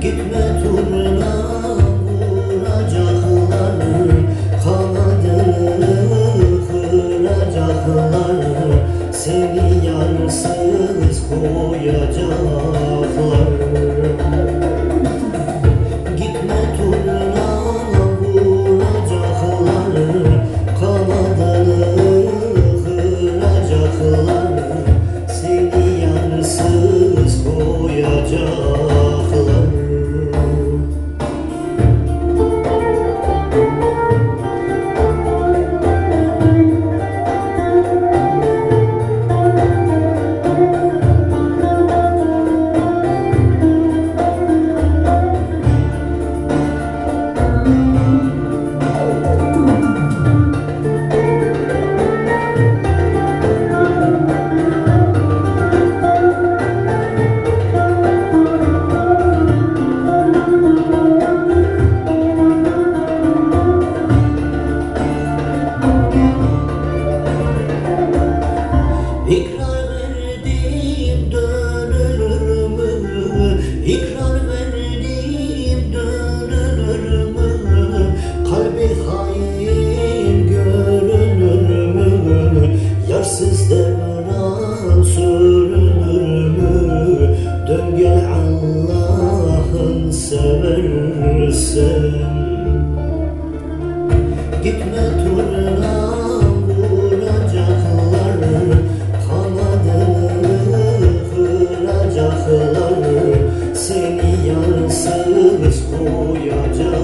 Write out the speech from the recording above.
Gitme turna vuracaklar Kanadını kıracaklar Seni yarsız koyacaklar Gitme turna vuracaklar Kanadını kıracaklar Seni yarsız koyacaklar İkrar verdim dönülür mü? Kalbi hain görünür mü? Yarsız devran sürünür mü? Dön Allah'ın seversen Gitme turna vuracaklar Kanadını kıracaklar seni yansız koyacağım